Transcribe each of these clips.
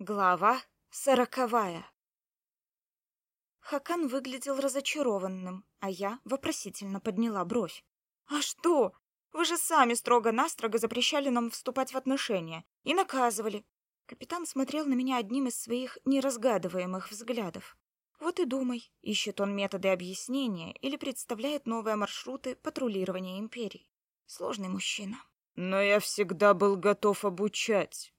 Глава сороковая. Хакан выглядел разочарованным, а я вопросительно подняла бровь. «А что? Вы же сами строго-настрого запрещали нам вступать в отношения и наказывали». Капитан смотрел на меня одним из своих неразгадываемых взглядов. Вот и думай, ищет он методы объяснения или представляет новые маршруты патрулирования империи. Сложный мужчина. «Но я всегда был готов обучать»,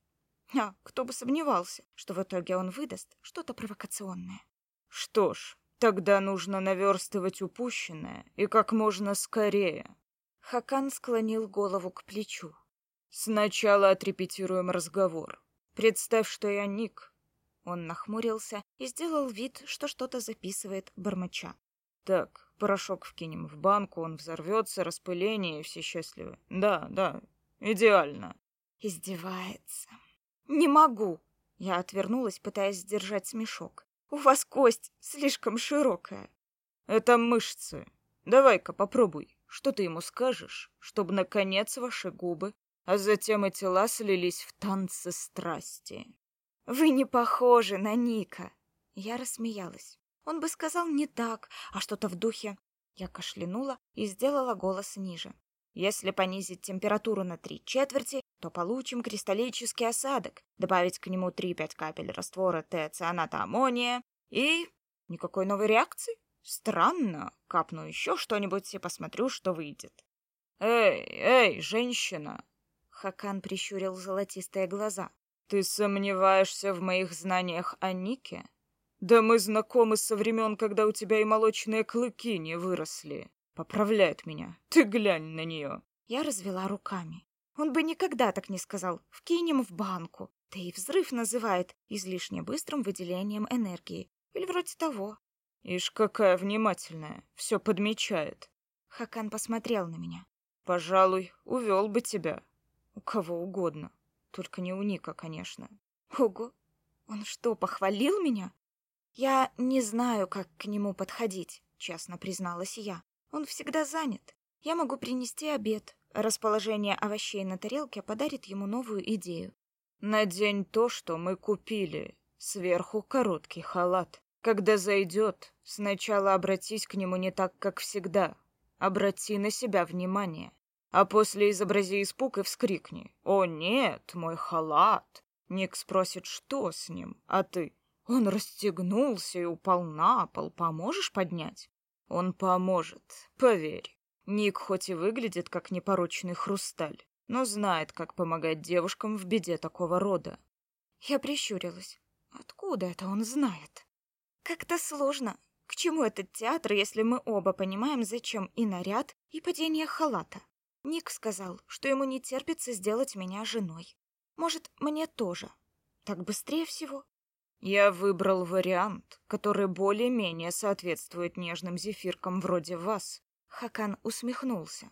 а кто бы сомневался, что в итоге он выдаст что-то провокационное. Что ж, тогда нужно наверстывать упущенное и как можно скорее. Хакан склонил голову к плечу. Сначала отрепетируем разговор. Представь, что я Ник. Он нахмурился и сделал вид, что что-то записывает бормоча. Так, порошок вкинем в банку, он взорвется, распыление, и все счастливы. Да, да, идеально. Издевается. «Не могу!» Я отвернулась, пытаясь сдержать смешок. «У вас кость слишком широкая». «Это мышцы. Давай-ка попробуй. Что ты ему скажешь, чтобы, наконец, ваши губы, а затем и тела слились в танцы страсти?» «Вы не похожи на Ника!» Я рассмеялась. Он бы сказал не так, а что-то в духе. Я кашлянула и сделала голос ниже. Если понизить температуру на три четверти, то получим кристаллический осадок, добавить к нему 3-5 капель раствора теоцианата аммония и... Никакой новой реакции? Странно. Капну еще что-нибудь и посмотрю, что выйдет. «Эй, эй, женщина!» Хакан прищурил золотистые глаза. «Ты сомневаешься в моих знаниях о Нике? Да мы знакомы со времен, когда у тебя и молочные клыки не выросли. Поправляет меня. Ты глянь на нее!» Я развела руками. Он бы никогда так не сказал. Вкинем в банку. Да и взрыв называет излишне быстрым выделением энергии. Или вроде того. Ишь, какая внимательная. Все подмечает. Хакан посмотрел на меня. Пожалуй, увел бы тебя. У кого угодно. Только не у Ника, конечно. Ого! Он что, похвалил меня? Я не знаю, как к нему подходить, честно призналась я. Он всегда занят. Я могу принести обед, Расположение овощей на тарелке подарит ему новую идею. «Надень то, что мы купили. Сверху короткий халат. Когда зайдет, сначала обратись к нему не так, как всегда. Обрати на себя внимание. А после изобрази испуг и вскрикни. «О, нет, мой халат!» Ник спросит, что с ним, а ты... Он расстегнулся и упал на пол. Поможешь поднять? Он поможет, поверь. Ник хоть и выглядит как непорочный хрусталь, но знает, как помогать девушкам в беде такого рода. Я прищурилась. Откуда это он знает? Как-то сложно. К чему этот театр, если мы оба понимаем, зачем и наряд, и падение халата? Ник сказал, что ему не терпится сделать меня женой. Может, мне тоже. Так быстрее всего. Я выбрал вариант, который более-менее соответствует нежным зефиркам вроде вас. Хакан усмехнулся.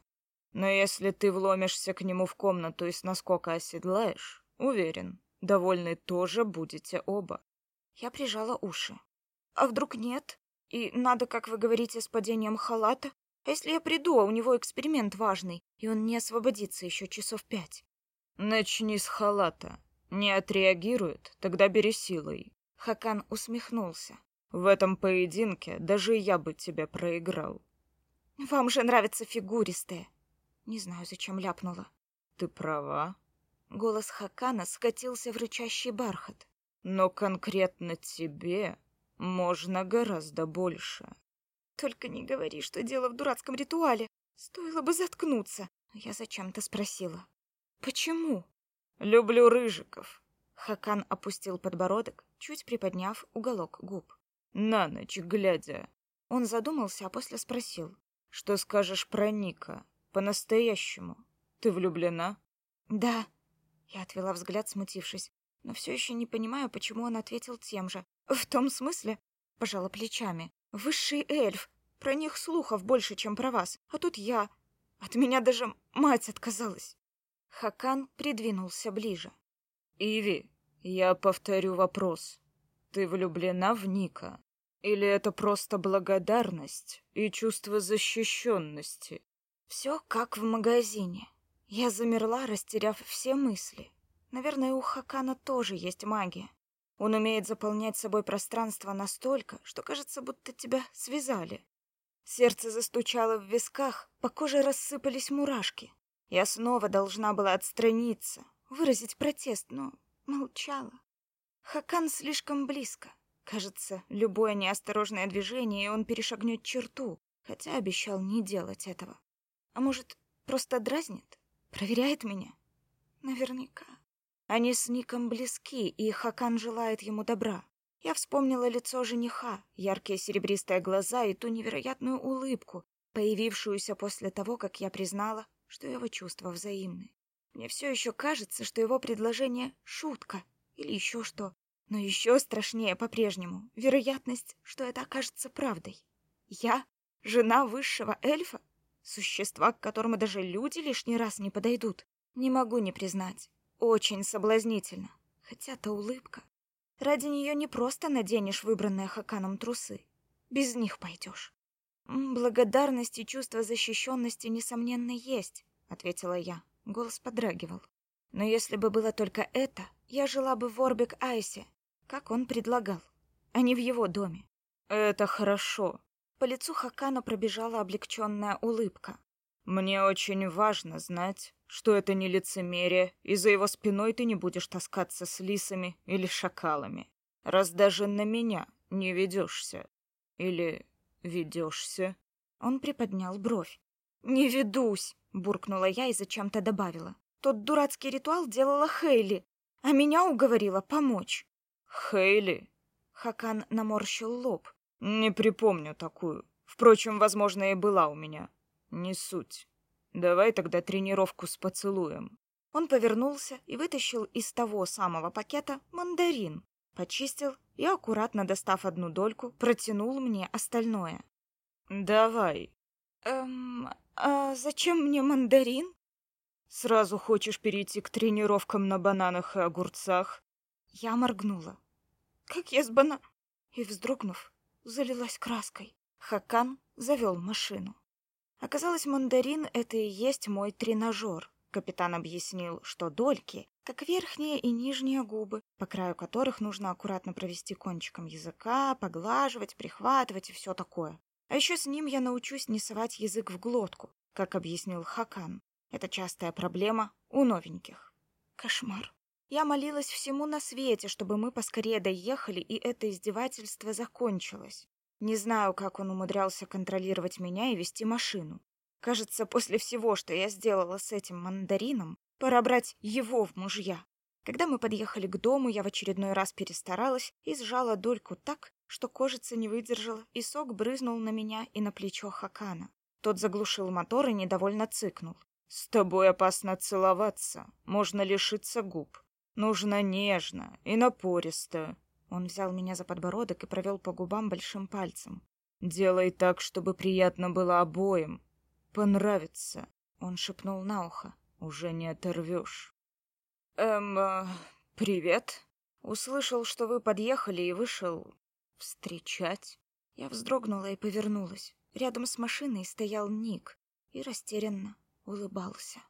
Но если ты вломишься к нему в комнату и с наскока оседлаешь, уверен, довольны тоже будете оба. Я прижала уши. А вдруг нет? И надо, как вы говорите, с падением халата? А если я приду, а у него эксперимент важный, и он не освободится еще часов пять? Начни с халата. Не отреагирует, тогда бери силой. Хакан усмехнулся. В этом поединке даже я бы тебя проиграл. Вам же нравятся фигуристые. Не знаю, зачем ляпнула. Ты права. Голос Хакана скатился в рычащий бархат. Но конкретно тебе можно гораздо больше. Только не говори, что дело в дурацком ритуале. Стоило бы заткнуться. Я зачем-то спросила. Почему? Люблю рыжиков. Хакан опустил подбородок, чуть приподняв уголок губ. На ночь глядя. Он задумался, а после спросил. Что скажешь про Ника? По-настоящему. Ты влюблена? Да. Я отвела взгляд, смутившись, но все еще не понимаю, почему он ответил тем же. В том смысле, пожала плечами. Высший эльф. Про них слухов больше, чем про вас. А тут я. От меня даже мать отказалась. Хакан придвинулся ближе. Иви, я повторю вопрос. Ты влюблена в Ника? Или это просто благодарность и чувство защищенности? Все как в магазине. Я замерла, растеряв все мысли. Наверное, у Хакана тоже есть магия. Он умеет заполнять собой пространство настолько, что кажется, будто тебя связали. Сердце застучало в висках, по коже рассыпались мурашки. Я снова должна была отстраниться, выразить протест, но молчала. Хакан слишком близко. Кажется, любое неосторожное движение, и он перешагнет черту, хотя обещал не делать этого. А может, просто дразнит? Проверяет меня? Наверняка. Они с Ником близки, и Хакан желает ему добра. Я вспомнила лицо жениха, яркие серебристые глаза и ту невероятную улыбку, появившуюся после того, как я признала, что его чувства взаимны. Мне все еще кажется, что его предложение — шутка или еще что. Но еще страшнее по-прежнему вероятность, что это окажется правдой. Я — жена высшего эльфа, существа, к которому даже люди лишний раз не подойдут. Не могу не признать. Очень соблазнительно. Хотя та улыбка. Ради нее не просто наденешь выбранные Хаканом трусы. Без них пойдешь. «Благодарность и чувство защищенности, несомненно, есть», — ответила я. Голос подрагивал. «Но если бы было только это, я жила бы в Орбик-Айсе, как он предлагал, а не в его доме». «Это хорошо». По лицу Хакана пробежала облегченная улыбка. «Мне очень важно знать, что это не лицемерие, и за его спиной ты не будешь таскаться с лисами или шакалами, раз даже на меня не ведешься. Или ведешься?» Он приподнял бровь. «Не ведусь!» — буркнула я и зачем-то добавила. «Тот дурацкий ритуал делала Хейли, а меня уговорила помочь». «Хейли?» Хакан наморщил лоб. «Не припомню такую. Впрочем, возможно, и была у меня. Не суть. Давай тогда тренировку с поцелуем. Он повернулся и вытащил из того самого пакета мандарин, почистил и, аккуратно достав одну дольку, протянул мне остальное. «Давай». «Эм, а зачем мне мандарин?» «Сразу хочешь перейти к тренировкам на бананах и огурцах?» Я моргнула. «Как я с бана...» И, вздрогнув, залилась краской. Хакан завел машину. Оказалось, мандарин — это и есть мой тренажер. Капитан объяснил, что дольки, как верхние и нижние губы, по краю которых нужно аккуратно провести кончиком языка, поглаживать, прихватывать и все такое. А еще с ним я научусь не совать язык в глотку, как объяснил Хакан. Это частая проблема у новеньких. Кошмар. Я молилась всему на свете, чтобы мы поскорее доехали, и это издевательство закончилось. Не знаю, как он умудрялся контролировать меня и вести машину. Кажется, после всего, что я сделала с этим мандарином, пора брать его в мужья. Когда мы подъехали к дому, я в очередной раз перестаралась и сжала дольку так, что кожица не выдержала, и сок брызнул на меня и на плечо Хакана. Тот заглушил мотор и недовольно цыкнул. «С тобой опасно целоваться. Можно лишиться губ. Нужно нежно и напористо. Он взял меня за подбородок и провел по губам большим пальцем. «Делай так, чтобы приятно было обоим. Понравится», — он шепнул на ухо. «Уже не оторвешь». «Эм, э, привет. Услышал, что вы подъехали и вышел встречать». Я вздрогнула и повернулась. Рядом с машиной стоял Ник и растерянно улыбался.